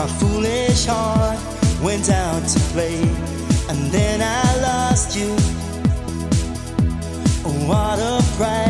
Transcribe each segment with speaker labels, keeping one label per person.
Speaker 1: My foolish heart went out to play, and then I lost you. What a price!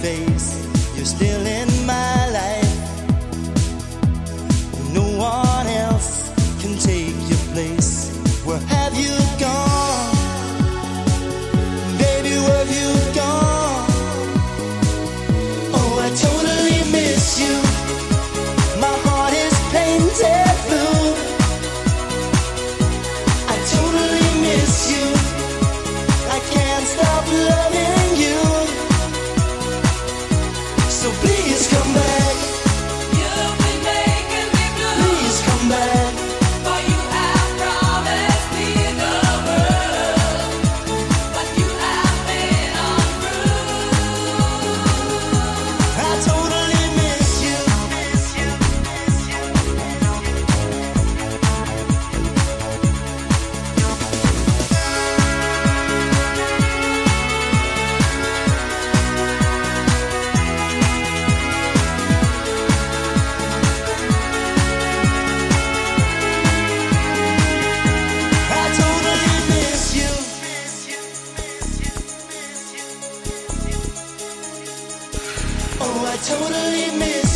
Speaker 1: face Oh, I totally missed.